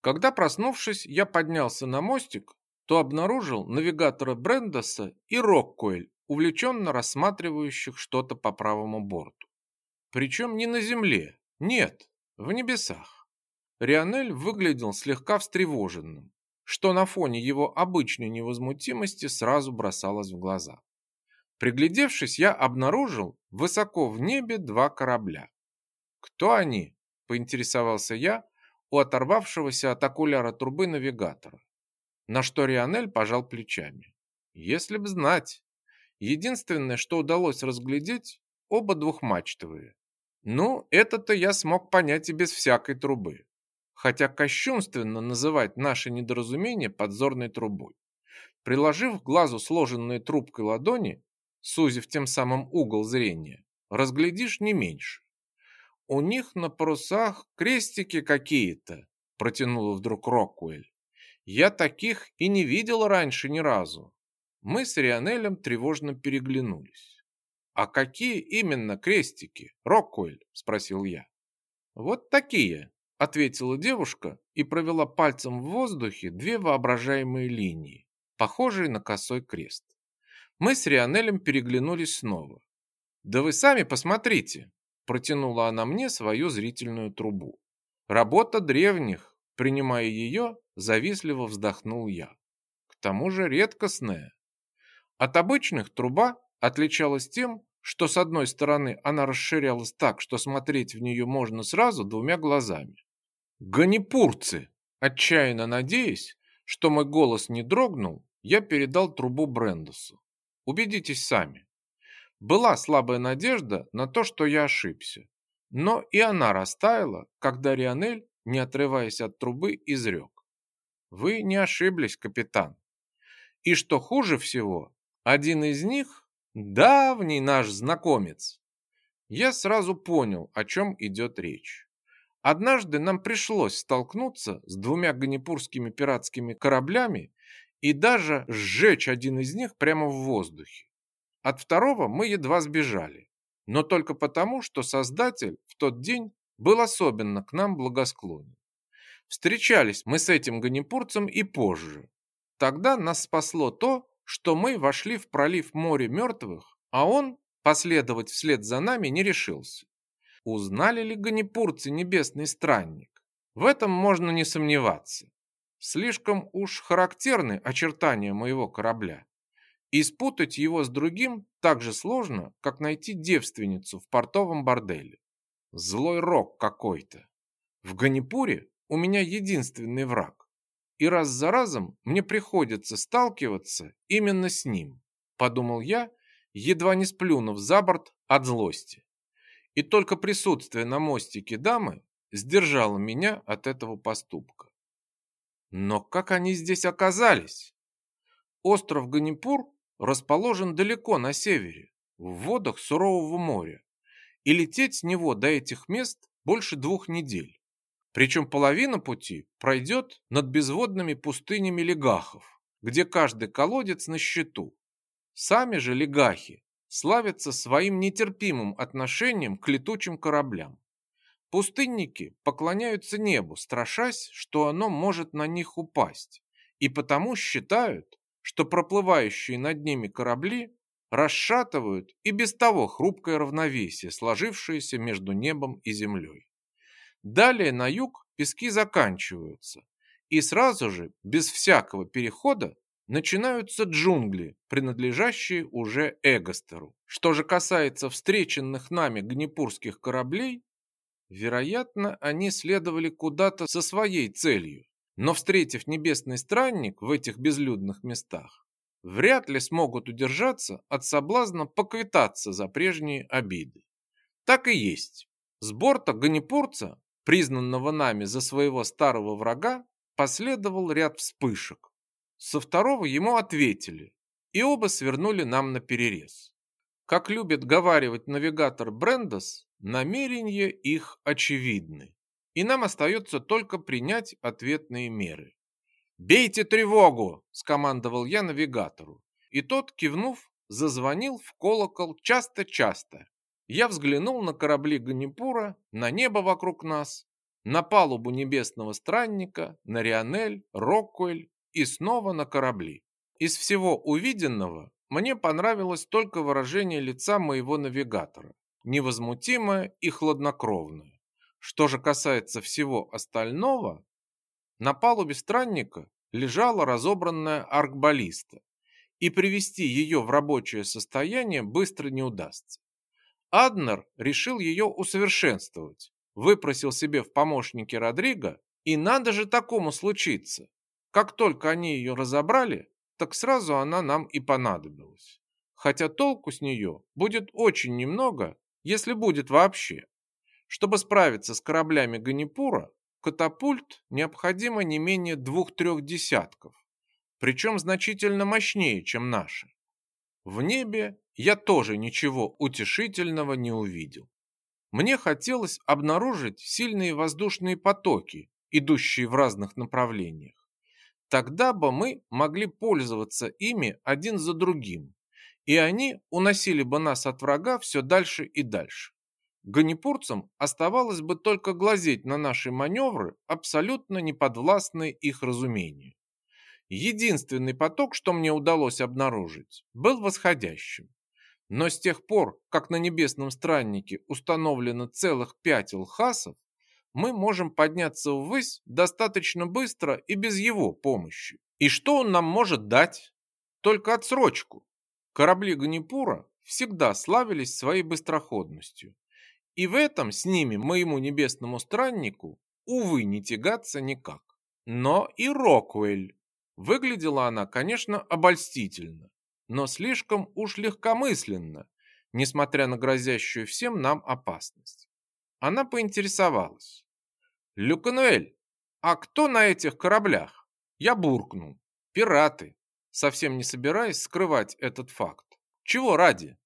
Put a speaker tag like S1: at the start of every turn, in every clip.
S1: Когда проснувшись, я поднялся на мостик, то обнаружил навигатора Брендоса и Роккуэль, увлеченно рассматривающих что-то по правому борту. Причем не на земле, нет, в небесах. Рионель выглядел слегка встревоженным, что на фоне его обычной невозмутимости сразу бросалось в глаза. Приглядевшись, я обнаружил высоко в небе два корабля. «Кто они?» – поинтересовался я у оторвавшегося от окуляра трубы навигатора. На что Рионель пожал плечами. «Если б знать. Единственное, что удалось разглядеть, оба двухмачтовые. Ну, это-то я смог понять и без всякой трубы. Хотя кощунственно называть наше недоразумение подзорной трубой. Приложив к глазу сложенные трубкой ладони, сузив тем самым угол зрения, разглядишь не меньше. У них на парусах крестики какие-то, протянула вдруг Роквелл. Я таких и не видел раньше ни разу. Мы с Рионелем тревожно переглянулись. «А какие именно крестики, Роккуэль?» – спросил я. «Вот такие», – ответила девушка и провела пальцем в воздухе две воображаемые линии, похожие на косой крест. Мы с Рионелем переглянулись снова. «Да вы сами посмотрите!» – протянула она мне свою зрительную трубу. «Работа древних!» – принимая ее, завистливо вздохнул я. К тому же редкостная. От обычных труба отличалась тем, что с одной стороны она расширялась так, что смотреть в нее можно сразу двумя глазами. «Ганипурцы!» Отчаянно надеясь, что мой голос не дрогнул, я передал трубу Брендусу. Убедитесь сами. Была слабая надежда на то, что я ошибся. Но и она растаяла, когда Рионель, не отрываясь от трубы, изрек. Вы не ошиблись, капитан. И что хуже всего, один из них – давний наш знакомец. Я сразу понял, о чем идет речь. Однажды нам пришлось столкнуться с двумя ганипурскими пиратскими кораблями и даже сжечь один из них прямо в воздухе. От второго мы едва сбежали, но только потому, что Создатель в тот день был особенно к нам благосклонен. Встречались мы с этим ганипурцем и позже. Тогда нас спасло то, что мы вошли в пролив моря мертвых, а он последовать вслед за нами не решился. Узнали ли ганипурцы небесный странник? В этом можно не сомневаться. Слишком уж характерны очертания моего корабля. И спутать его с другим так же сложно, как найти девственницу в портовом борделе. Злой рок какой-то. В Ганипуре у меня единственный враг. И раз за разом мне приходится сталкиваться именно с ним, подумал я, едва не сплюнув за борт от злости. И только присутствие на мостике дамы сдержало меня от этого поступка. Но как они здесь оказались? Остров Ганипур расположен далеко на севере, в водах сурового моря, и лететь с него до этих мест больше двух недель. Причем половина пути пройдет над безводными пустынями легахов, где каждый колодец на счету. Сами же легахи славятся своим нетерпимым отношением к летучим кораблям. Пустынники поклоняются небу, страшась, что оно может на них упасть, и потому считают, что проплывающие над ними корабли расшатывают и без того хрупкое равновесие, сложившееся между небом и землей. Далее на юг пески заканчиваются, и сразу же, без всякого перехода, начинаются джунгли, принадлежащие уже Эгостеру. Что же касается встреченных нами гнепурских кораблей, вероятно, они следовали куда-то со своей целью, но встретив небесный странник в этих безлюдных местах, вряд ли смогут удержаться от соблазна поквитаться за прежние обиды. Так и есть. С борта ганипурца признанного нами за своего старого врага, последовал ряд вспышек. Со второго ему ответили, и оба свернули нам на перерез. Как любит говаривать навигатор Брендос, намерения их очевидны, и нам остается только принять ответные меры. «Бейте тревогу!» – скомандовал я навигатору, и тот, кивнув, зазвонил в колокол часто-часто, я взглянул на корабли Ганипура, на небо вокруг нас на палубу небесного странника, на Рионель, Роккуэль и снова на корабли. Из всего увиденного мне понравилось только выражение лица моего навигатора, невозмутимое и хладнокровное. Что же касается всего остального, на палубе странника лежала разобранная аркбаллиста, и привести ее в рабочее состояние быстро не удастся. Аднер решил ее усовершенствовать, выпросил себе в помощники Родриго, и надо же такому случиться. Как только они ее разобрали, так сразу она нам и понадобилась. Хотя толку с нее будет очень немного, если будет вообще. Чтобы справиться с кораблями Ганипура, катапульт необходимо не менее двух-трех десятков, причем значительно мощнее, чем наши. В небе я тоже ничего утешительного не увидел. Мне хотелось обнаружить сильные воздушные потоки, идущие в разных направлениях. Тогда бы мы могли пользоваться ими один за другим, и они уносили бы нас от врага все дальше и дальше. Ганипурцам оставалось бы только глазеть на наши маневры, абсолютно неподвластные их разумению. Единственный поток, что мне удалось обнаружить, был восходящим. Но с тех пор, как на небесном страннике установлено целых пять лхасов, мы можем подняться ввысь достаточно быстро и без его помощи. И что он нам может дать? Только отсрочку. Корабли Ганипура всегда славились своей быстроходностью. И в этом с ними, моему небесному страннику, увы, не тягаться никак. Но и Роквель. Выглядела она, конечно, обольстительно, но слишком уж легкомысленно, несмотря на грозящую всем нам опасность. Она поинтересовалась. «Люкануэль, а кто на этих кораблях?» Я буркнул. «Пираты», совсем не собираясь скрывать этот факт. «Чего ради?»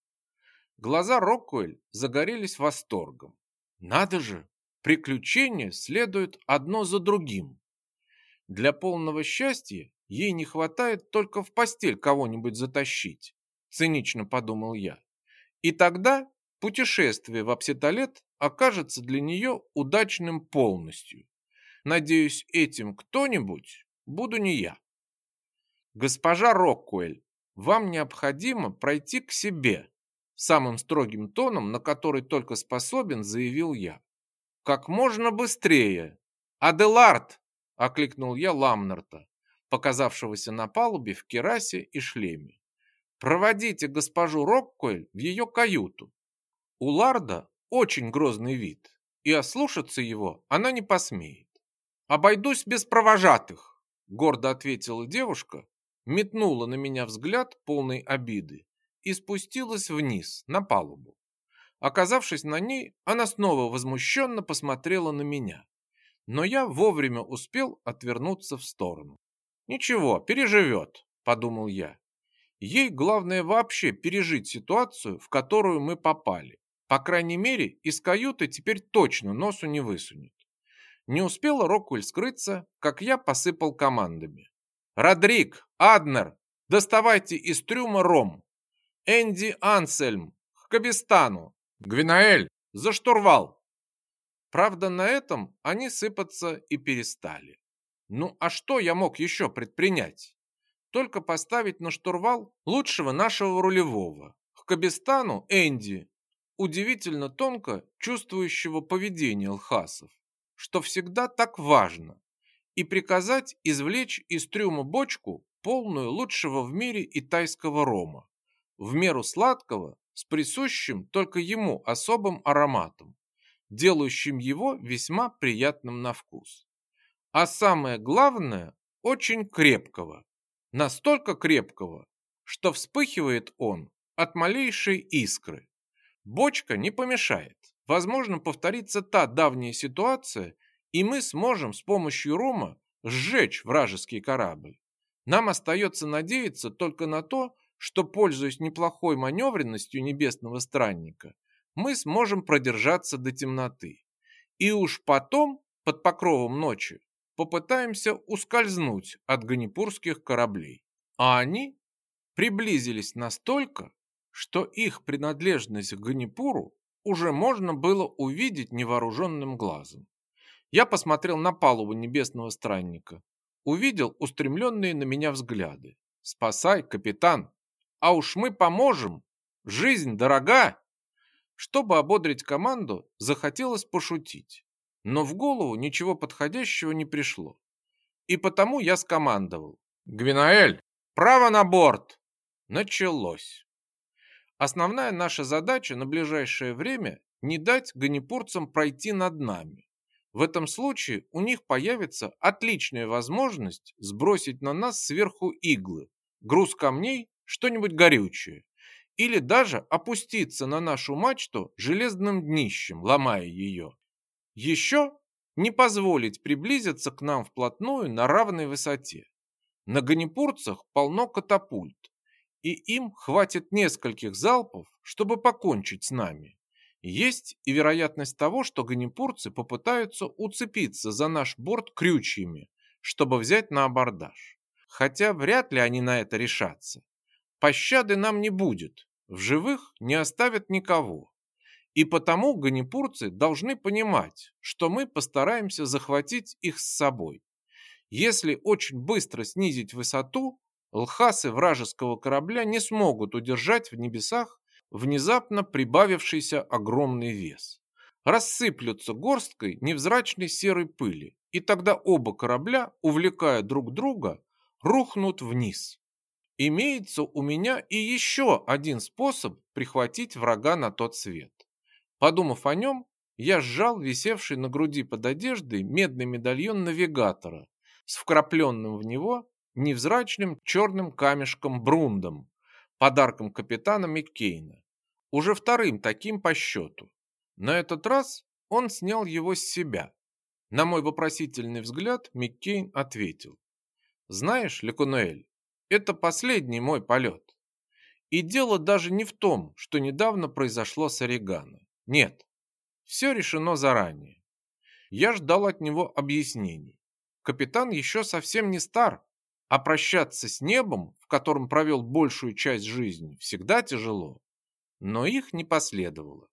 S1: Глаза Роккуэль загорелись восторгом. Надо же, приключения следуют одно за другим. Для полного счастья ей не хватает только в постель кого-нибудь затащить, цинично подумал я. И тогда путешествие в Апсеталет окажется для нее удачным полностью. Надеюсь, этим кто-нибудь буду не я. Госпожа Роккуэль, вам необходимо пройти к себе, Самым строгим тоном, на который только способен, заявил я. «Как можно быстрее!» «Аделард!» – окликнул я Ламнарта, показавшегося на палубе в керасе и шлеме. «Проводите госпожу Роккоэль в ее каюту. У Ларда очень грозный вид, и ослушаться его она не посмеет. Обойдусь без провожатых!» – гордо ответила девушка, метнула на меня взгляд полной обиды и спустилась вниз, на палубу. Оказавшись на ней, она снова возмущенно посмотрела на меня. Но я вовремя успел отвернуться в сторону. «Ничего, переживет», — подумал я. Ей главное вообще пережить ситуацию, в которую мы попали. По крайней мере, из каюты теперь точно носу не высунет. Не успела Роквель скрыться, как я посыпал командами. «Родрик! Аднер! Доставайте из трюма ром! Энди Ансельм, к Кабистану. Гвинаэль, за штурвал. Правда, на этом они сыпаться и перестали. Ну, а что я мог еще предпринять? Только поставить на штурвал лучшего нашего рулевого. К Кабистану Энди, удивительно тонко чувствующего поведение лхасов, что всегда так важно, и приказать извлечь из трюма бочку, полную лучшего в мире итайского рома в меру сладкого, с присущим только ему особым ароматом, делающим его весьма приятным на вкус. А самое главное, очень крепкого. Настолько крепкого, что вспыхивает он от малейшей искры. Бочка не помешает. Возможно, повторится та давняя ситуация, и мы сможем с помощью рома сжечь вражеский корабль. Нам остается надеяться только на то, что, пользуясь неплохой маневренностью небесного странника, мы сможем продержаться до темноты. И уж потом, под покровом ночи, попытаемся ускользнуть от ганипурских кораблей. А они приблизились настолько, что их принадлежность к Ганипуру уже можно было увидеть невооруженным глазом. Я посмотрел на палубу небесного странника. Увидел устремленные на меня взгляды. «Спасай, капитан! А уж мы поможем! Жизнь дорога!» Чтобы ободрить команду, захотелось пошутить. Но в голову ничего подходящего не пришло. И потому я скомандовал. «Гвинаэль, право на борт!» Началось. Основная наша задача на ближайшее время не дать ганипурцам пройти над нами. В этом случае у них появится отличная возможность сбросить на нас сверху иглы, груз камней, что-нибудь горючее, или даже опуститься на нашу мачту железным днищем, ломая ее. Еще не позволить приблизиться к нам вплотную на равной высоте. На ганипурцах полно катапульт, и им хватит нескольких залпов, чтобы покончить с нами. Есть и вероятность того, что ганипурцы попытаются уцепиться за наш борт крючьями, чтобы взять на абордаж. Хотя вряд ли они на это решатся. Пощады нам не будет, в живых не оставят никого. И потому ганипурцы должны понимать, что мы постараемся захватить их с собой. Если очень быстро снизить высоту, лхасы вражеского корабля не смогут удержать в небесах внезапно прибавившийся огромный вес. Рассыплются горсткой невзрачной серой пыли, и тогда оба корабля, увлекая друг друга, рухнут вниз. Имеется у меня и еще один способ прихватить врага на тот свет. Подумав о нем, я сжал висевший на груди под одеждой медный медальон навигатора с вкрапленным в него невзрачным черным камешком Брундом, подарком капитана Миккейна уже вторым таким по счету. На этот раз он снял его с себя. На мой вопросительный взгляд Миккейн ответил. «Знаешь, Лекунуэль, это последний мой полет. И дело даже не в том, что недавно произошло с Орегано. Нет, все решено заранее. Я ждал от него объяснений. Капитан еще совсем не стар, а прощаться с небом, в котором провел большую часть жизни, всегда тяжело но их не последовало.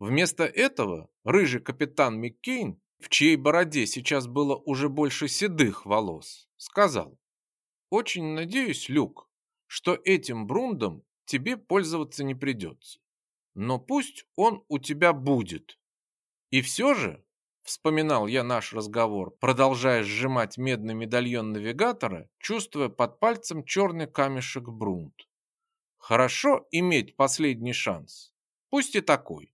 S1: Вместо этого рыжий капитан Маккейн, в чьей бороде сейчас было уже больше седых волос, сказал, «Очень надеюсь, Люк, что этим Брундом тебе пользоваться не придется. Но пусть он у тебя будет. И все же, вспоминал я наш разговор, продолжая сжимать медный медальон навигатора, чувствуя под пальцем черный камешек Брунд. Хорошо иметь последний шанс, пусть и такой.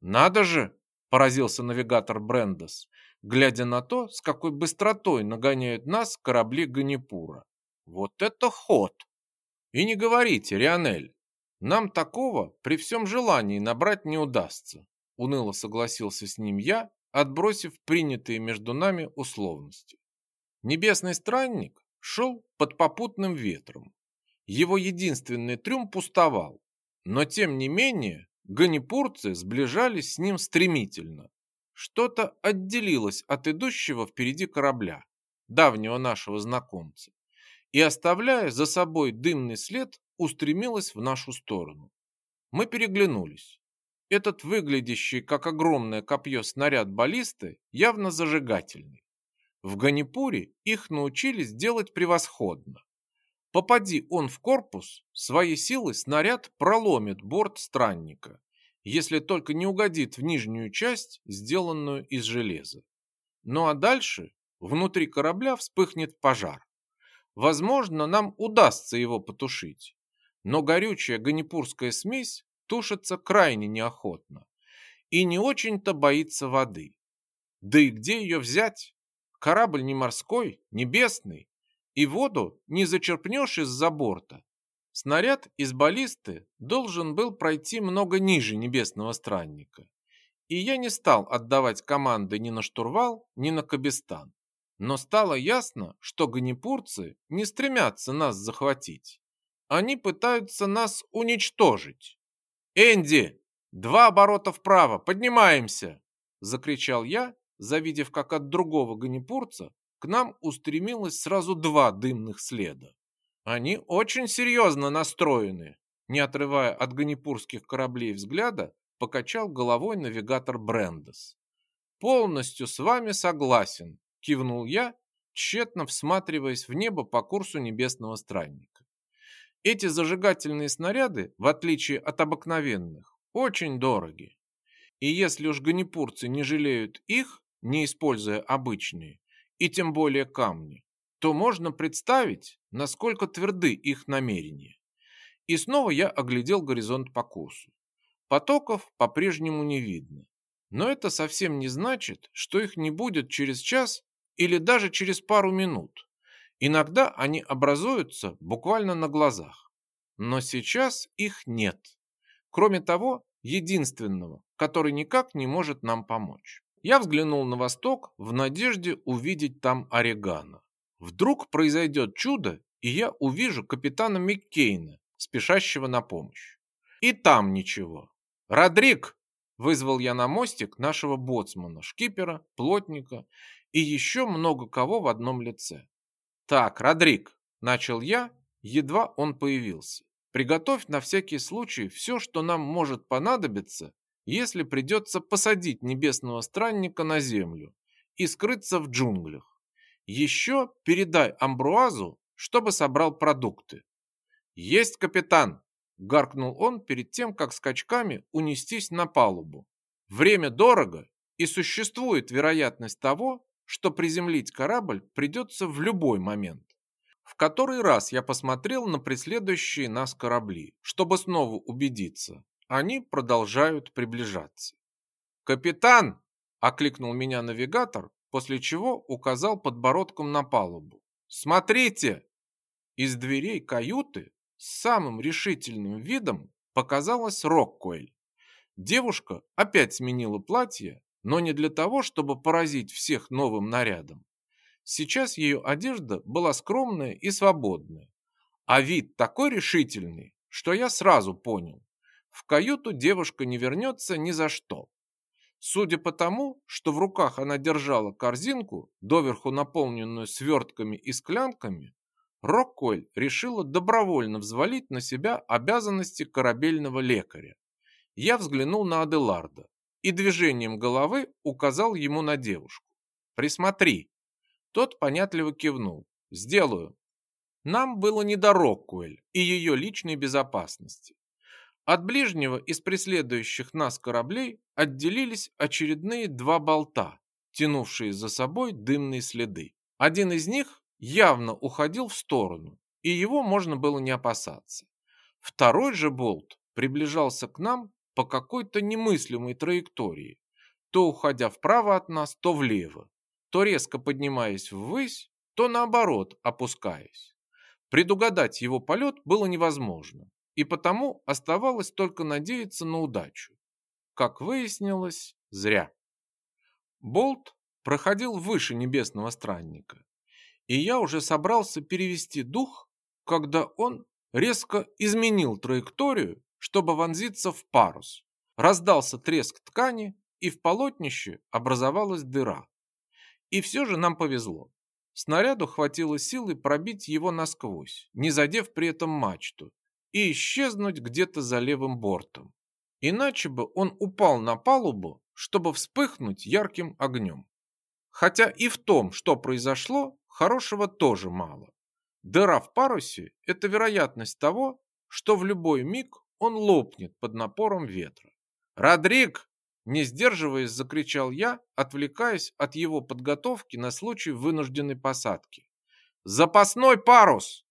S1: Надо же, поразился навигатор Брендос, глядя на то, с какой быстротой нагоняют нас корабли Ганипура. Вот это ход! И не говорите, Рионель, нам такого при всем желании набрать не удастся, уныло согласился с ним я, отбросив принятые между нами условности. Небесный странник шел под попутным ветром, его единственный трюм пустовал, но тем не менее ганипурцы сближались с ним стремительно. Что-то отделилось от идущего впереди корабля, давнего нашего знакомца, и, оставляя за собой дымный след, устремилось в нашу сторону. Мы переглянулись. Этот выглядящий как огромное копье снаряд баллисты явно зажигательный. В Ганипуре их научились делать превосходно. Попади он в корпус, своей силой снаряд проломит борт странника, если только не угодит в нижнюю часть, сделанную из железа. Ну а дальше внутри корабля вспыхнет пожар. Возможно, нам удастся его потушить, но горючая ганипурская смесь тушится крайне неохотно и не очень-то боится воды. Да и где ее взять? Корабль не морской, небесный, и воду не зачерпнешь из-за борта. Снаряд из баллисты должен был пройти много ниже небесного странника. И я не стал отдавать команды ни на штурвал, ни на кабестан. Но стало ясно, что ганипурцы не стремятся нас захватить. Они пытаются нас уничтожить. «Энди, два оборота вправо, поднимаемся!» Закричал я, завидев, как от другого ганипурца к нам устремилось сразу два дымных следа. Они очень серьезно настроены, не отрывая от ганипурских кораблей взгляда, покачал головой навигатор Брендес. Полностью с вами согласен, кивнул я, тщетно всматриваясь в небо по курсу небесного странника. Эти зажигательные снаряды, в отличие от обыкновенных, очень дороги. И если уж ганипурцы не жалеют их, не используя обычные, и тем более камни, то можно представить, насколько тверды их намерения. И снова я оглядел горизонт по курсу. Потоков по-прежнему не видно. Но это совсем не значит, что их не будет через час или даже через пару минут. Иногда они образуются буквально на глазах. Но сейчас их нет. Кроме того, единственного, который никак не может нам помочь. Я взглянул на восток в надежде увидеть там Орегана. Вдруг произойдет чудо, и я увижу капитана Маккейна, спешащего на помощь. И там ничего. «Родрик!» – вызвал я на мостик нашего боцмана, шкипера, плотника и еще много кого в одном лице. «Так, Родрик!» – начал я, едва он появился. «Приготовь на всякий случай все, что нам может понадобиться, если придется посадить небесного странника на землю и скрыться в джунглях. Еще передай Амбруазу, чтобы собрал продукты. Есть, капитан, гаркнул он перед тем, как скачками унестись на палубу. Время дорого, и существует вероятность того, что приземлить корабль придется в любой момент. В который раз я посмотрел на преследующие нас корабли, чтобы снова убедиться, они продолжают приближаться. «Капитан!» – окликнул меня навигатор, после чего указал подбородком на палубу. «Смотрите!» Из дверей каюты с самым решительным видом показалась Роккуэль. Девушка опять сменила платье, но не для того, чтобы поразить всех новым нарядом. Сейчас ее одежда была скромная и свободная, а вид такой решительный, что я сразу понял. В каюту девушка не вернется ни за что. Судя по тому, что в руках она держала корзинку, доверху наполненную свертками и склянками, Рокколь решила добровольно взвалить на себя обязанности корабельного лекаря. Я взглянул на Аделарда и движением головы указал ему на девушку. «Присмотри». Тот понятливо кивнул. «Сделаю». Нам было не до Роккуэль и ее личной безопасности. От ближнего из преследующих нас кораблей отделились очередные два болта, тянувшие за собой дымные следы. Один из них явно уходил в сторону, и его можно было не опасаться. Второй же болт приближался к нам по какой-то немыслимой траектории, то уходя вправо от нас, то влево, то резко поднимаясь ввысь, то наоборот опускаясь. Предугадать его полет было невозможно, и потому оставалось только надеяться на удачу. Как выяснилось, зря. Болт проходил выше небесного странника, и я уже собрался перевести дух, когда он резко изменил траекторию, чтобы вонзиться в парус. Раздался треск ткани, и в полотнище образовалась дыра. И все же нам повезло. Снаряду хватило силы пробить его насквозь, не задев при этом мачту, и исчезнуть где-то за левым бортом. Иначе бы он упал на палубу, чтобы вспыхнуть ярким огнем. Хотя и в том, что произошло, хорошего тоже мало. Дыра в парусе – это вероятность того, что в любой миг он лопнет под напором ветра. «Родрик!» – не сдерживаясь, закричал я, отвлекаясь от его подготовки на случай вынужденной посадки. «Запасной парус!»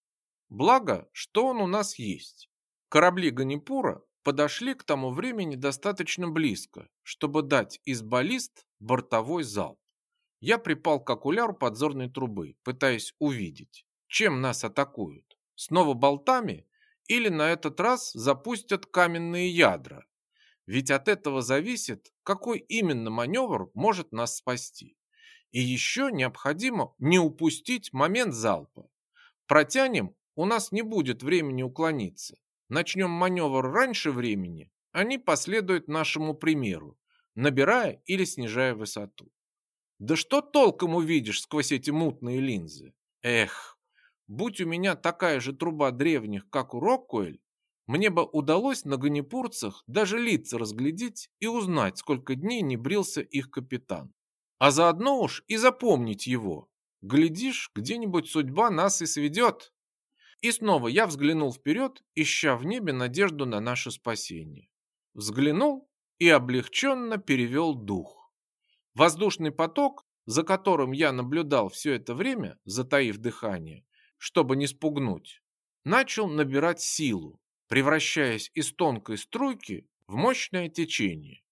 S1: Благо, что он у нас есть. Корабли Ганипура подошли к тому времени достаточно близко, чтобы дать из баллист бортовой залп. Я припал к окуляру подзорной трубы, пытаясь увидеть, чем нас атакуют. Снова болтами или на этот раз запустят каменные ядра. Ведь от этого зависит, какой именно маневр может нас спасти. И еще необходимо не упустить момент залпа. Протянем, у нас не будет времени уклониться. Начнем маневр раньше времени, они последуют нашему примеру, набирая или снижая высоту. Да что толком увидишь сквозь эти мутные линзы? Эх, будь у меня такая же труба древних, как у Роккуэль, мне бы удалось на ганипурцах даже лица разглядеть и узнать, сколько дней не брился их капитан. а заодно уж и запомнить его. Глядишь, где-нибудь судьба нас и сведет. И снова я взглянул вперед, ища в небе надежду на наше спасение. Взглянул и облегченно перевел дух. Воздушный поток, за которым я наблюдал все это время, затаив дыхание, чтобы не спугнуть, начал набирать силу, превращаясь из тонкой струйки в мощное течение.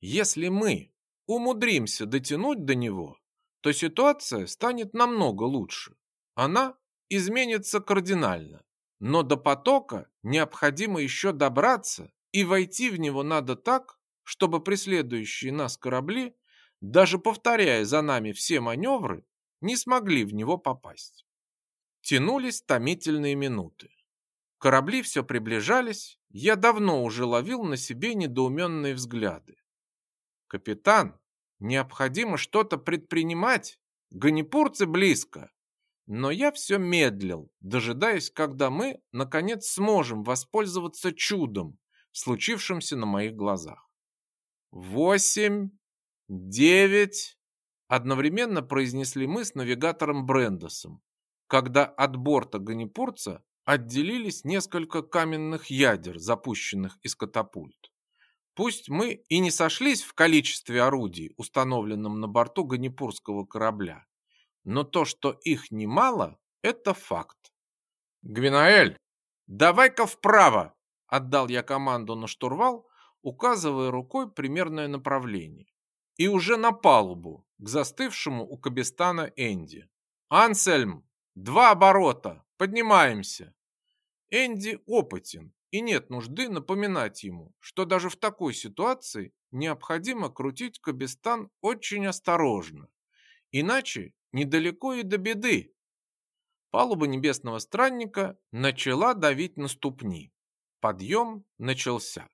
S1: Если мы умудримся дотянуть до него, то ситуация станет намного лучше. Она изменится кардинально. Но до потока необходимо еще добраться, и войти в него надо так, чтобы преследующие нас корабли, даже повторяя за нами все маневры, не смогли в него попасть. Тянулись томительные минуты. Корабли все приближались, я давно уже ловил на себе недоуменные взгляды. «Капитан, необходимо что-то предпринимать, ганипурцы близко!» Но я все медлил, дожидаясь, когда мы, наконец, сможем воспользоваться чудом, случившимся на моих глазах. «Восемь, девять...» Одновременно произнесли мы с навигатором Брендосом, когда от борта ганипурца отделились несколько каменных ядер, запущенных из катапульт. Пусть мы и не сошлись в количестве орудий, установленном на борту ганипурского корабля, но то, что их немало, это факт. «Гвинаэль, давай-ка вправо!» – отдал я команду на штурвал, указывая рукой примерное направление. И уже на палубу, к застывшему у Кабестана Энди. «Ансельм, два оборота, поднимаемся!» Энди опытен, и нет нужды напоминать ему, что даже в такой ситуации необходимо крутить Кабестан очень осторожно. Иначе недалеко и до беды. Палуба небесного странника начала давить на ступни. Подъем начался.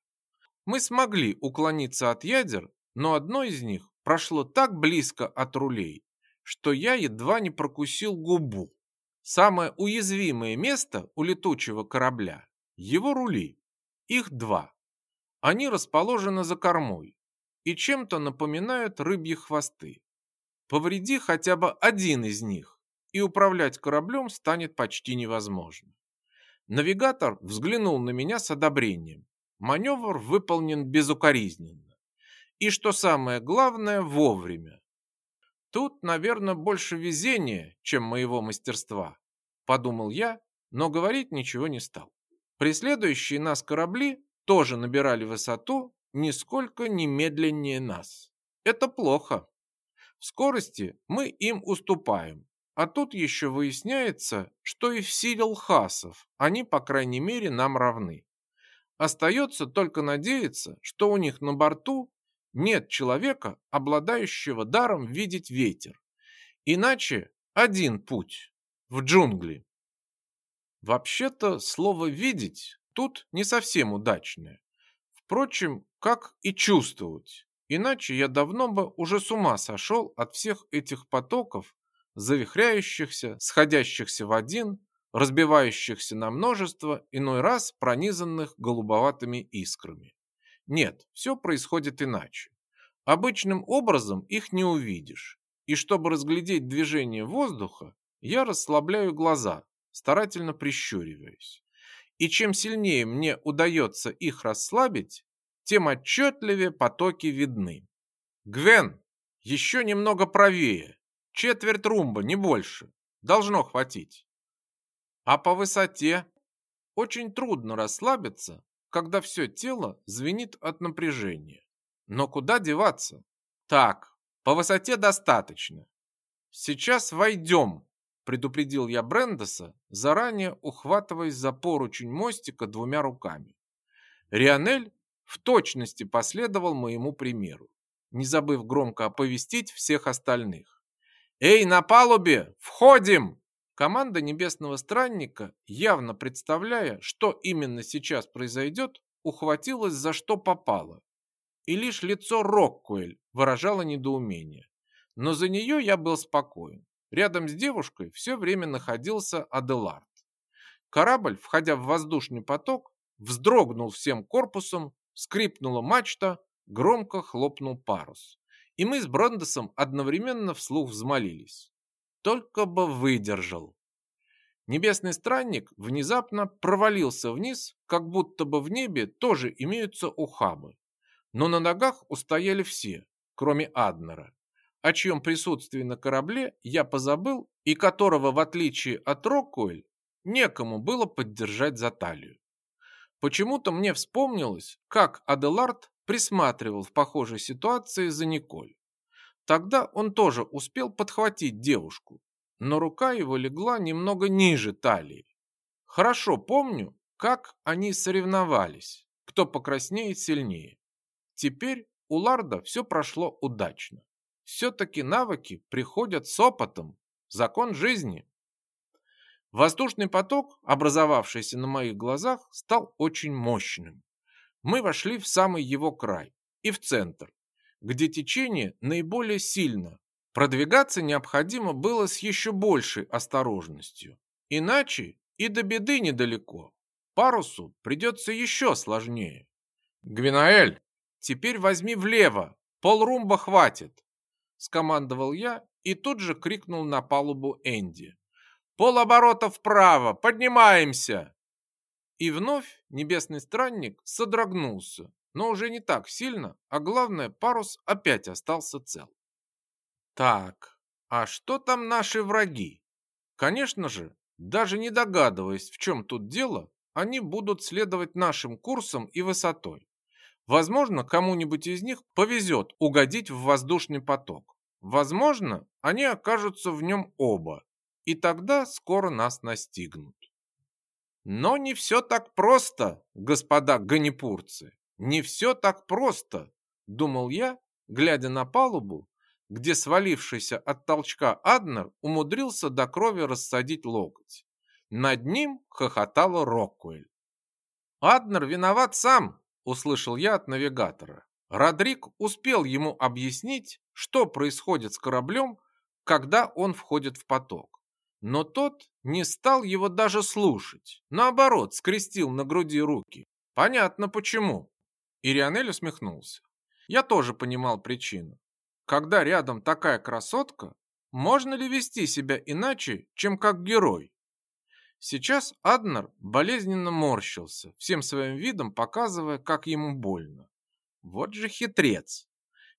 S1: Мы смогли уклониться от ядер, но одно из них прошло так близко от рулей, что я едва не прокусил губу. Самое уязвимое место у летучего корабля – его рули. Их два. Они расположены за кормой и чем-то напоминают рыбьи хвосты. Повреди хотя бы один из них, и управлять кораблем станет почти невозможно. Навигатор взглянул на меня с одобрением. Маневр выполнен безукоризненно. И что самое главное, вовремя. Тут, наверное, больше везения, чем моего мастерства, подумал я, но говорить ничего не стал. Преследующие нас корабли тоже набирали высоту нисколько не медленнее нас. Это плохо. В скорости мы им уступаем. А тут еще выясняется, что и в силе лхасов они, по крайней мере, нам равны. Остается только надеяться, что у них на борту нет человека, обладающего даром видеть ветер. Иначе один путь – в джунгли. Вообще-то слово «видеть» тут не совсем удачное. Впрочем, как и чувствовать. Иначе я давно бы уже с ума сошел от всех этих потоков, завихряющихся, сходящихся в один, разбивающихся на множество, иной раз пронизанных голубоватыми искрами. Нет, все происходит иначе. Обычным образом их не увидишь. И чтобы разглядеть движение воздуха, я расслабляю глаза, старательно прищуриваясь. И чем сильнее мне удается их расслабить, тем отчетливее потоки видны. Гвен, еще немного правее. Четверть румба, не больше. Должно хватить. А по высоте очень трудно расслабиться, когда все тело звенит от напряжения. Но куда деваться? Так, по высоте достаточно. Сейчас войдем, предупредил я Брендоса, заранее ухватываясь за поручень мостика двумя руками. Рионель в точности последовал моему примеру, не забыв громко оповестить всех остальных. «Эй, на палубе! Входим!» Команда Небесного Странника, явно представляя, что именно сейчас произойдет, ухватилась за что попало. И лишь лицо Роккуэль выражало недоумение. Но за нее я был спокоен. Рядом с девушкой все время находился Аделард. Корабль, входя в воздушный поток, вздрогнул всем корпусом Скрипнула мачта, громко хлопнул парус. и мы с Брандесом одновременно вслух взмолились. Только бы выдержал. Небесный странник внезапно провалился вниз, как будто бы в небе тоже имеются ухабы. Но на ногах устояли все, кроме Аднера, о чьем присутствии на корабле я позабыл и которого, в отличие от Роккуэль, некому было поддержать за талию. Почему-то мне вспомнилось, как Аделард присматривал в похожей ситуации за Николь. Тогда он тоже успел подхватить девушку, но рука его легла немного ниже талии. Хорошо помню, как они соревновались, кто покраснеет сильнее. Теперь у Ларда все прошло удачно. Все-таки навыки приходят с опытом, закон жизни. Воздушный поток, образовавшийся на моих глазах, стал очень мощным. Мы вошли в самый его край и в центр, где течение наиболее сильно. Продвигаться необходимо было с еще большей осторожностью. Иначе и до беды недалеко. Парусу придется еще сложнее. «Гвинаэль, теперь возьми влево, полрумба хватит!» Скомандовал я и тут же крикнул на палубу Энди. «Полоборота вправо! Поднимаемся!» И вновь небесный странник содрогнулся, но уже не так сильно, а главное, парус опять остался цел. Так, а что там наши враги? Конечно же, даже не догадываясь, в чем тут дело, они будут следовать нашим курсам и высотой. Возможно, кому-нибудь из них повезет угодить в воздушный поток. Возможно, они окажутся в нем оба, и тогда скоро нас настигнут. Но не все так просто, господа ганипурцы. Не все так просто, думал я, глядя на палубу, где свалившийся от толчка Аднер умудрился до крови рассадить локоть. Над ним хохотала Роккуэль. «Аднер виноват сам», — услышал я от навигатора. Родрик успел ему объяснить, что происходит с кораблем, когда он входит в поток. Но тот не стал его даже слушать. Наоборот, скрестил на груди руки. Понятно почему. Ирианель усмехнулся. Я тоже понимал причину. Когда рядом такая красотка, можно ли вести себя иначе, чем как герой? Сейчас Аднер болезненно морщился, всем своим видом показывая, как ему больно. Вот же хитрец.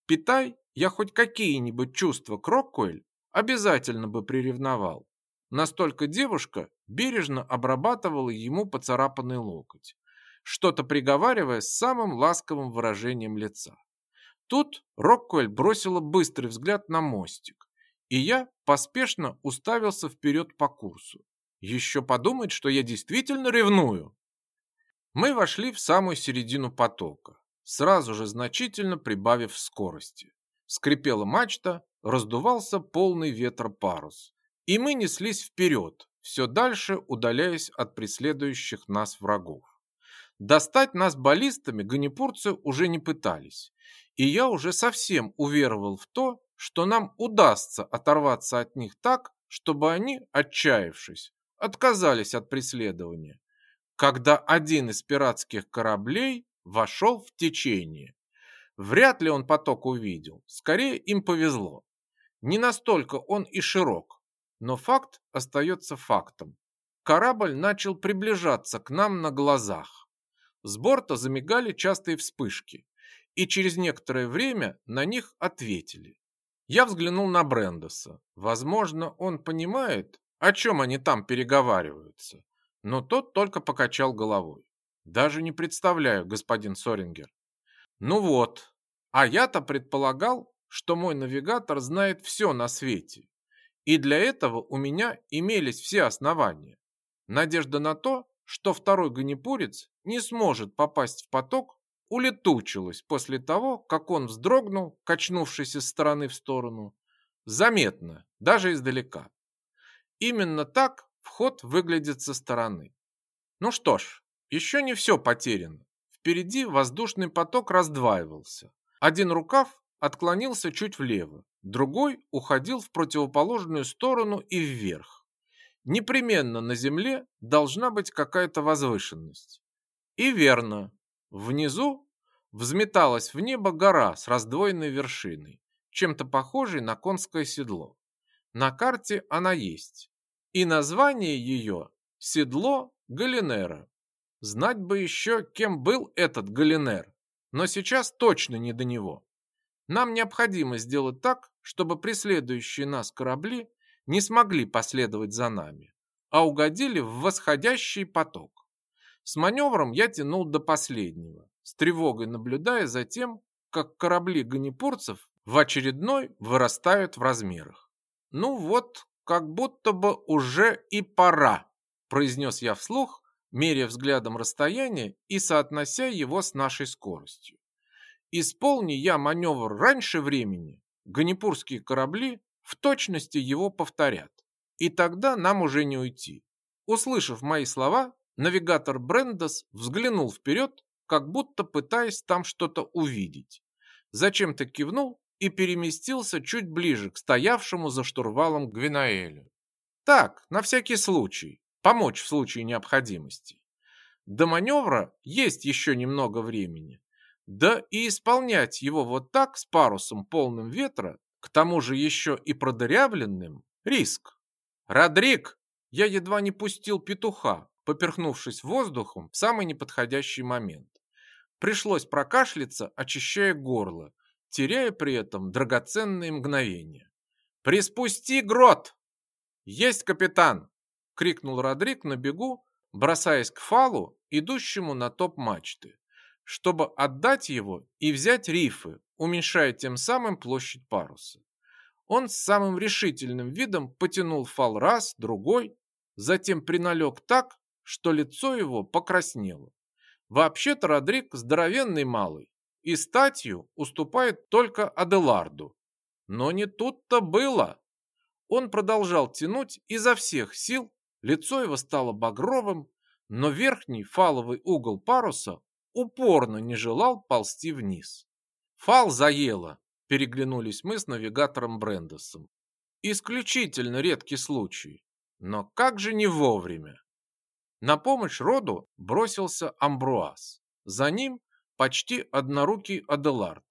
S1: Питай я хоть какие-нибудь чувства к Роккуэль, обязательно бы приревновал. Настолько девушка бережно обрабатывала ему поцарапанный локоть что-то приговаривая с самым ласковым выражением лица. Тут Роккуэль бросила быстрый взгляд на мостик, и я поспешно уставился вперед по курсу. Еще подумать, что я действительно ревную. Мы вошли в самую середину потока, сразу же значительно прибавив скорости. Скрипела мачта, раздувался полный ветра парус, и мы неслись вперед, все дальше удаляясь от преследующих нас врагов. Достать нас баллистами ганипурцы уже не пытались, и я уже совсем уверовал в то, что нам удастся оторваться от них так, чтобы они, отчаявшись, отказались от преследования, когда один из пиратских кораблей вошел в течение. Вряд ли он поток увидел, скорее им повезло. Не настолько он и широк, но факт остается фактом. Корабль начал приближаться к нам на глазах. С борта замигали частые вспышки, и через некоторое время на них ответили. Я взглянул на Брендоса. Возможно, он понимает, о чем они там переговариваются, но тот только покачал головой. Даже не представляю, господин Сорингер. Ну вот, а я-то предполагал, что мой навигатор знает все на свете. И для этого у меня имелись все основания. Надежда на то, что второй ганипурец не сможет попасть в поток, улетучилась после того, как он вздрогнул, качнувшись из стороны в сторону, заметно, даже издалека. Именно так вход выглядит со стороны. Ну что ж, еще не все потеряно. Впереди воздушный поток раздваивался. Один рукав отклонился чуть влево, другой уходил в противоположную сторону и вверх непременно на земле должна быть какая-то возвышенность. И верно, внизу взметалась в небо гора с раздвоенной вершиной, чем-то похожей на конское седло. На карте она есть. И название ее – седло Галинера. Знать бы еще, кем был этот Галинер, но сейчас точно не до него. Нам необходимо сделать так, чтобы преследующие нас корабли не смогли последовать за нами, а угодили в восходящий поток. С маневром я тянул до последнего, с тревогой наблюдая за тем, как корабли ганипурцев в очередной вырастают в размерах. Ну вот, как будто бы уже и пора, произнес я вслух, меря взглядом расстояние и соотнося его с нашей скоростью. Исполни я маневр раньше времени, ганипурские корабли в точности его повторят, и тогда нам уже не уйти. Услышав мои слова, навигатор Брендос взглянул вперед, как будто пытаясь там что-то увидеть. Зачем-то кивнул и переместился чуть ближе к стоявшему за штурвалом Гвинаэлю. Так, на всякий случай, помочь в случае необходимости. До маневра есть еще немного времени. Да и исполнять его вот так с парусом полным ветра, к тому же еще и продырявленным, риск. «Родрик!» Я едва не пустил петуха, поперхнувшись воздухом в самый неподходящий момент. Пришлось прокашляться, очищая горло, теряя при этом драгоценные мгновения. «Приспусти грот!» «Есть, капитан!» — крикнул Родрик на бегу, бросаясь к фалу, идущему на топ мачты, чтобы отдать его и взять рифы, уменьшая тем самым площадь паруса. Он с самым решительным видом потянул фал раз, другой, затем приналег так, что лицо его покраснело. Вообще-то Родрик здоровенный малый, и статью уступает только Аделарду. Но не тут-то было. Он продолжал тянуть изо всех сил, лицо его стало багровым, но верхний фаловый угол паруса упорно не желал ползти вниз. Фал заело, переглянулись мы с навигатором Брендосом. Исключительно редкий случай, но как же не вовремя. На помощь роду бросился Амбруаз. За ним почти однорукий Аделард.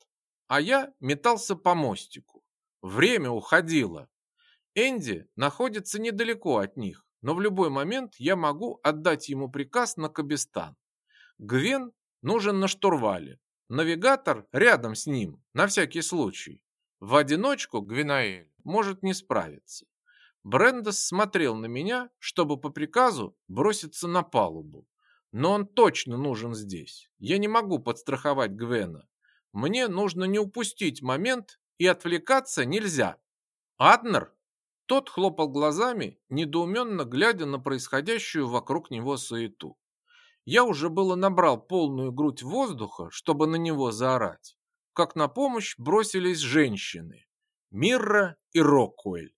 S1: А я метался по мостику. Время уходило. Энди находится недалеко от них, но в любой момент я могу отдать ему приказ на Кабистан. Гвен нужен на штурвале. Навигатор рядом с ним, на всякий случай. В одиночку Гвинаэль может не справиться. Брендес смотрел на меня, чтобы по приказу броситься на палубу. Но он точно нужен здесь. Я не могу подстраховать Гвена. Мне нужно не упустить момент, и отвлекаться нельзя. Аднер? Тот хлопал глазами, недоуменно глядя на происходящую вокруг него суету. Я уже было набрал полную грудь воздуха, чтобы на него заорать, как на помощь бросились женщины. Мирра и Роккуэль.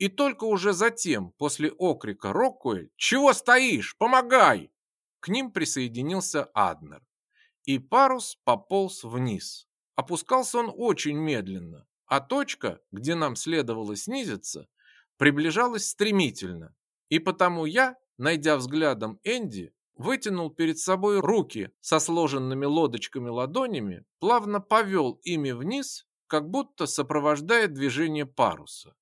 S1: И только уже затем, после окрика Роккуэль «Чего стоишь? Помогай!» К ним присоединился Аднер. И парус пополз вниз. Опускался он очень медленно, а точка, где нам следовало снизиться, приближалась стремительно. И потому я, найдя взглядом Энди, вытянул перед собой руки со сложенными лодочками ладонями, плавно повел ими вниз, как будто сопровождая движение паруса.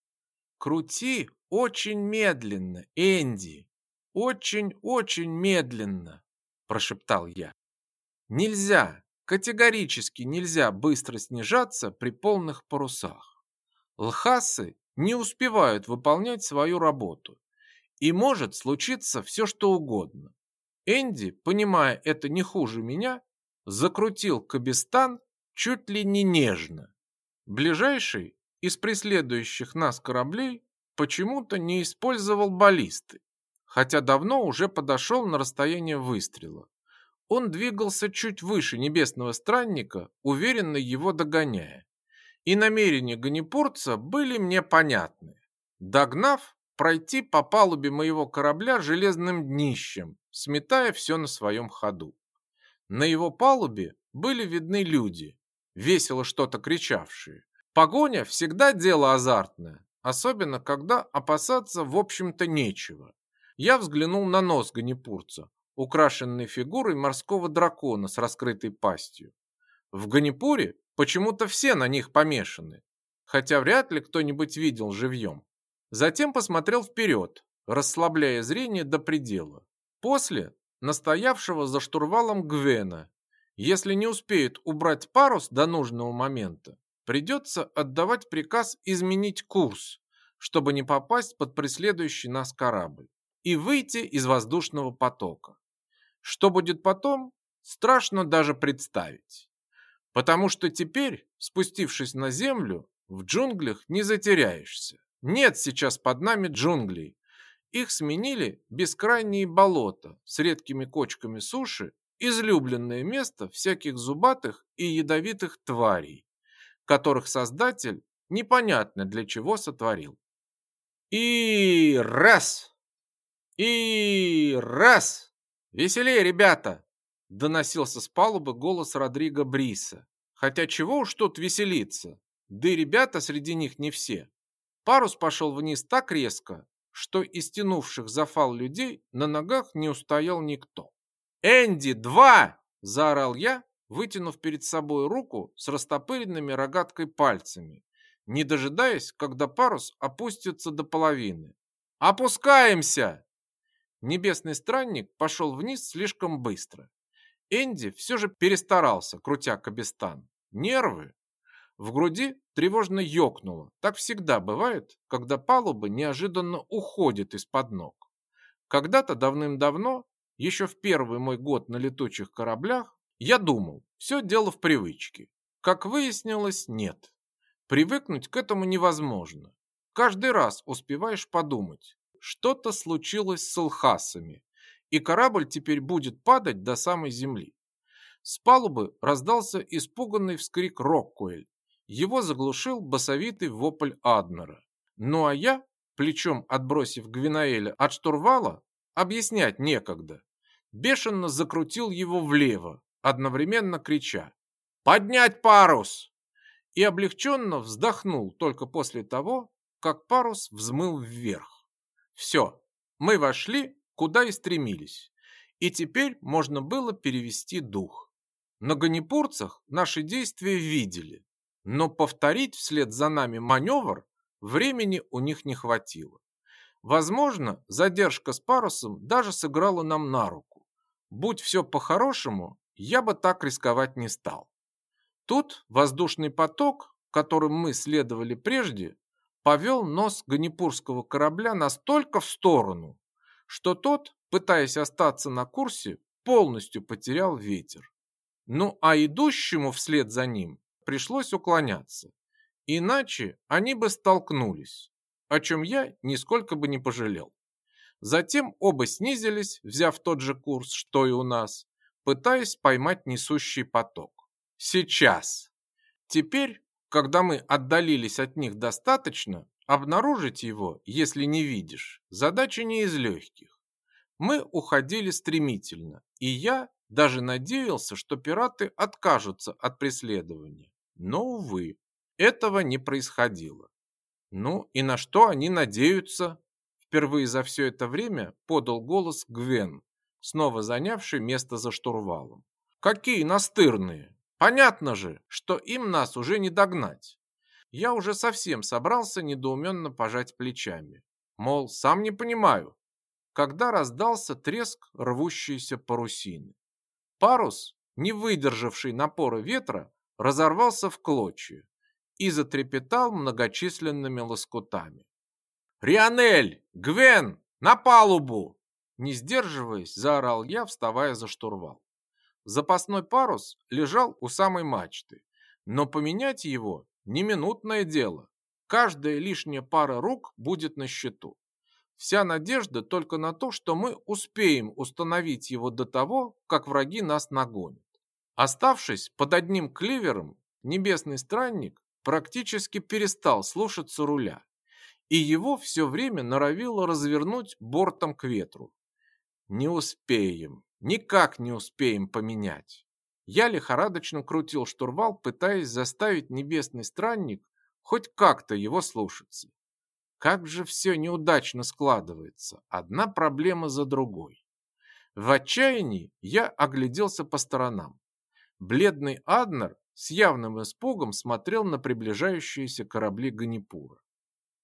S1: «Крути очень медленно, Энди! Очень-очень медленно!» – прошептал я. «Нельзя, категорически нельзя быстро снижаться при полных парусах. Лхасы не успевают выполнять свою работу, и может случиться все, что угодно. Энди, понимая это не хуже меня, закрутил Кабистан чуть ли не нежно. Ближайший из преследующих нас кораблей почему-то не использовал баллисты, хотя давно уже подошел на расстояние выстрела. Он двигался чуть выше небесного странника, уверенно его догоняя. И намерения ганипурца были мне понятны. Догнав, пройти по палубе моего корабля железным днищем, сметая все на своем ходу. На его палубе были видны люди, весело что-то кричавшие. Погоня всегда дело азартное, особенно когда опасаться в общем-то нечего. Я взглянул на нос ганипурца, украшенный фигурой морского дракона с раскрытой пастью. В Ганипуре почему-то все на них помешаны. хотя вряд ли кто-нибудь видел живьем. Затем посмотрел вперед, расслабляя зрение до предела. После настоявшего за штурвалом Гвена. Если не успеет убрать парус до нужного момента, придется отдавать приказ изменить курс, чтобы не попасть под преследующий нас корабль и выйти из воздушного потока. Что будет потом, страшно даже представить. Потому что теперь, спустившись на землю, в джунглях не затеряешься. Нет сейчас под нами джунглей. Их сменили бескрайние болота с редкими кочками суши, излюбленное место всяких зубатых и ядовитых тварей, которых Создатель непонятно для чего сотворил. И раз! И раз! Веселее, ребята! Доносился с палубы голос Родриго Бриса. Хотя чего уж тут веселиться? Да и ребята среди них не все. Парус пошел вниз так резко, что из тянувших за фал людей на ногах не устоял никто. «Энди, два!» – заорал я, вытянув перед собой руку с растопыренными рогаткой пальцами, не дожидаясь, когда парус опустится до половины. «Опускаемся!» Небесный странник пошел вниз слишком быстро. Энди все же перестарался, крутя кабестан. Нервы. В груди тревожно ёкнуло. Так всегда бывает, когда палуба неожиданно уходит из-под ног. Когда-то давным-давно, еще в первый мой год на летучих кораблях, я думал, все дело в привычке. Как выяснилось, нет. Привыкнуть к этому невозможно. Каждый раз успеваешь подумать, что-то случилось с Лхасами, и корабль теперь будет падать до самой земли. С палубы раздался испуганный вскрик Роккуэль. Его заглушил басовитый вопль Аднера. Ну а я, плечом отбросив Гвинаэля от штурвала, объяснять некогда, бешено закрутил его влево, одновременно крича «Поднять парус!» и облегченно вздохнул только после того, как парус взмыл вверх. Все, мы вошли куда и стремились. И теперь можно было перевести дух. На ганипурцах наши действия видели, но повторить вслед за нами маневр времени у них не хватило. Возможно, задержка с парусом даже сыграла нам на руку. Будь все по-хорошему, я бы так рисковать не стал. Тут воздушный поток, которым мы следовали прежде, повел нос ганипурского корабля настолько в сторону, что тот, пытаясь остаться на курсе, полностью потерял ветер. Ну а идущему вслед за ним пришлось уклоняться. Иначе они бы столкнулись, о чем я нисколько бы не пожалел. Затем оба снизились, взяв тот же курс, что и у нас, пытаясь поймать несущий поток. Сейчас. Теперь, когда мы отдалились от них достаточно, Обнаружить его, если не видишь, задача не из легких. Мы уходили стремительно, и я даже надеялся, что пираты откажутся от преследования. Но, увы, этого не происходило. Ну и на что они надеются? Впервые за все это время подал голос Гвен, снова занявший место за штурвалом. Какие настырные! Понятно же, что им нас уже не догнать я уже совсем собрался недоуменно пожать плечами. Мол, сам не понимаю, когда раздался треск рвущейся парусины. Парус, не выдержавший напора ветра, разорвался в клочья и затрепетал многочисленными лоскутами. «Рионель! Гвен! На палубу!» Не сдерживаясь, заорал я, вставая за штурвал. Запасной парус лежал у самой мачты, но поменять его не минутное дело. Каждая лишняя пара рук будет на счету. Вся надежда только на то, что мы успеем установить его до того, как враги нас нагонят. Оставшись под одним кливером, небесный странник практически перестал слушаться руля, и его все время норовило развернуть бортом к ветру. Не успеем, никак не успеем поменять. Я лихорадочно крутил штурвал, пытаясь заставить небесный странник хоть как-то его слушаться. Как же все неудачно складывается, одна проблема за другой. В отчаянии я огляделся по сторонам. Бледный Аднер с явным испугом смотрел на приближающиеся корабли Ганипура.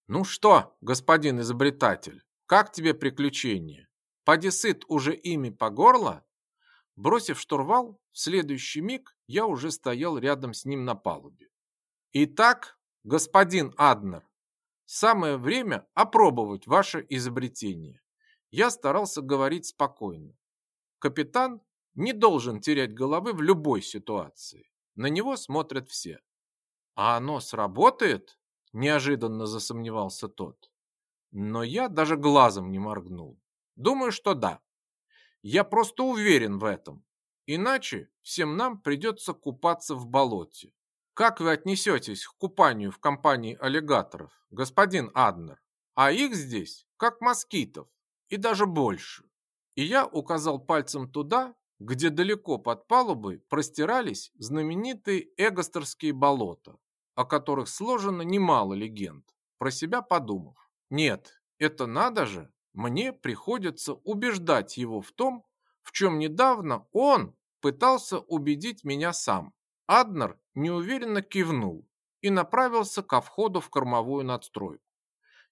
S1: «Ну что, господин изобретатель, как тебе приключение? Поди сыт уже ими по горло?» Бросив штурвал, в следующий миг я уже стоял рядом с ним на палубе. «Итак, господин Аднер, самое время опробовать ваше изобретение». Я старался говорить спокойно. Капитан не должен терять головы в любой ситуации. На него смотрят все. «А оно сработает?» – неожиданно засомневался тот. Но я даже глазом не моргнул. Думаю, что да. Я просто уверен в этом. Иначе всем нам придется купаться в болоте. Как вы отнесетесь к купанию в компании аллигаторов, господин Аднер? А их здесь, как москитов, и даже больше. И я указал пальцем туда, где далеко под палубой простирались знаменитые Эгостерские болота, о которых сложено немало легенд, про себя подумав. Нет, это надо же, мне приходится убеждать его в том, в чем недавно он пытался убедить меня сам. Аднер неуверенно кивнул и направился ко входу в кормовую надстройку.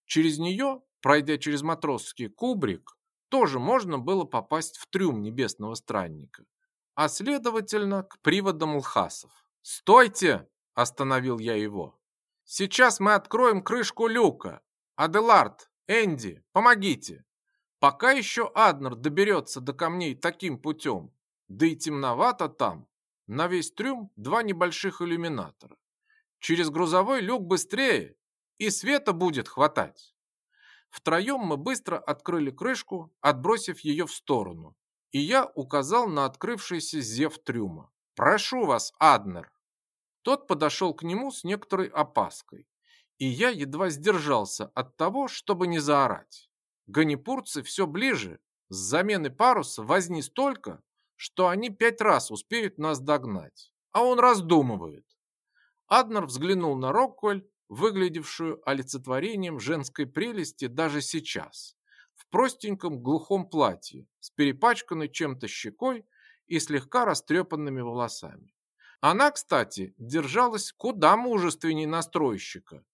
S1: Через нее, пройдя через матросский кубрик, тоже можно было попасть в трюм небесного странника, а следовательно к приводам лхасов. «Стойте!» – остановил я его. «Сейчас мы откроем крышку люка. Аделард, Энди, помогите! Пока еще Аднер доберется до камней таким путем, да и темновато там, на весь трюм два небольших иллюминатора. Через грузовой люк быстрее, и света будет хватать. Втроем мы быстро открыли крышку, отбросив ее в сторону, и я указал на открывшийся зев трюма. «Прошу вас, Аднер!» Тот подошел к нему с некоторой опаской, и я едва сдержался от того, чтобы не заорать. Ганипурцы все ближе, с замены паруса возни столько, что они пять раз успеют нас догнать, а он раздумывает. Аднер взглянул на Рокколь выглядевшую олицетворением женской прелести даже сейчас, в простеньком глухом платье, с перепачканной чем-то щекой и слегка растрепанными волосами. Она, кстати, держалась куда мужественнее настройщика,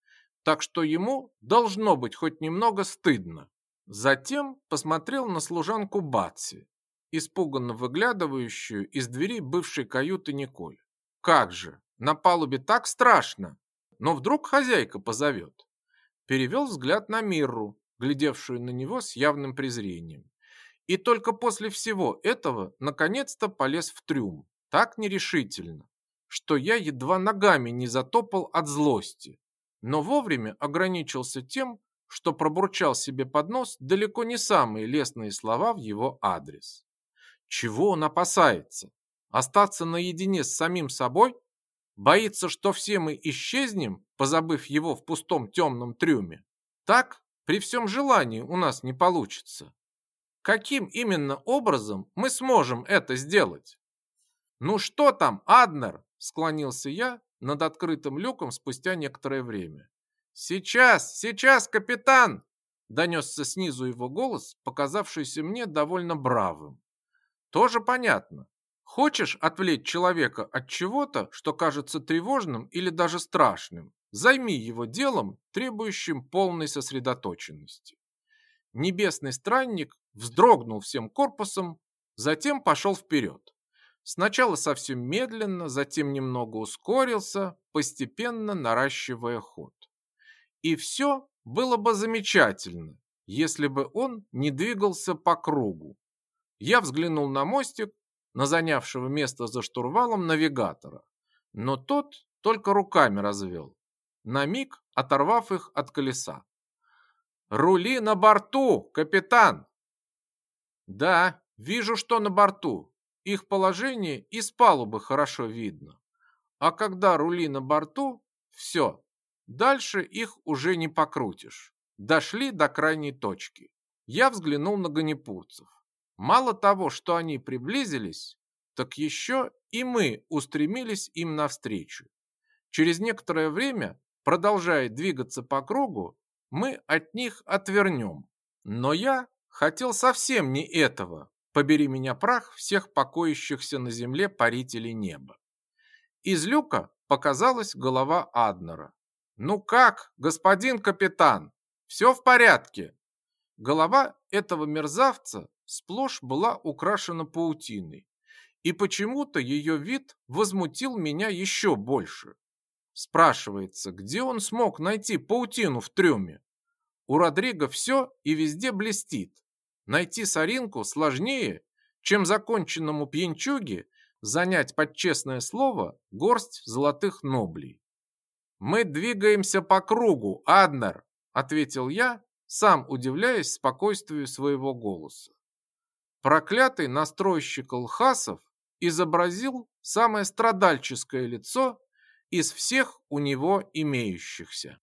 S1: так что ему должно быть хоть немного стыдно. Затем посмотрел на служанку Батси, испуганно выглядывающую из двери бывшей каюты Николь. «Как же, на палубе так страшно!» но вдруг хозяйка позовет. Перевел взгляд на Мирру, глядевшую на него с явным презрением. И только после всего этого наконец-то полез в трюм, так нерешительно, что я едва ногами не затопал от злости, но вовремя ограничился тем, что пробурчал себе под нос далеко не самые лестные слова в его адрес. Чего он опасается? Остаться наедине с самим собой – Боится, что все мы исчезнем, позабыв его в пустом темном трюме. Так, при всем желании у нас не получится. Каким именно образом мы сможем это сделать? Ну что там, Аднер? Склонился я над открытым люком спустя некоторое время. Сейчас, сейчас, капитан! Донесся снизу его голос, показавшийся мне довольно бравым. Тоже понятно. Хочешь отвлечь человека от чего-то, что кажется тревожным или даже страшным? Займи его делом, требующим полной сосредоточенности. Небесный странник вздрогнул всем корпусом, затем пошел вперед. Сначала совсем медленно, затем немного ускорился, постепенно наращивая ход. И все было бы замечательно, если бы он не двигался по кругу. Я взглянул на мостик на занявшего место за штурвалом навигатора, но тот только руками развел, на миг оторвав их от колеса. «Рули на борту, капитан!» «Да, вижу, что на борту. Их положение из палубы хорошо видно. А когда рули на борту, все, дальше их уже не покрутишь. Дошли до крайней точки. Я взглянул на ганипурцев. Мало того, что они приблизились, так еще и мы устремились им навстречу. Через некоторое время, продолжая двигаться по кругу, мы от них отвернем. Но я хотел совсем не этого, побери меня прах всех покоящихся на земле парителей неба. Из люка показалась голова Аднера. «Ну как, господин капитан, все в порядке?» Голова этого мерзавца сплошь была украшена паутиной, и почему-то ее вид возмутил меня еще больше. Спрашивается, где он смог найти паутину в трюме? У Родриго все и везде блестит. Найти соринку сложнее, чем законченному пьянчуге занять под честное слово горсть золотых ноблей. «Мы двигаемся по кругу, Аднер», — ответил я, сам удивляясь спокойствию своего голоса. Проклятый настройщик Лхасов изобразил самое страдальческое лицо из всех у него имеющихся.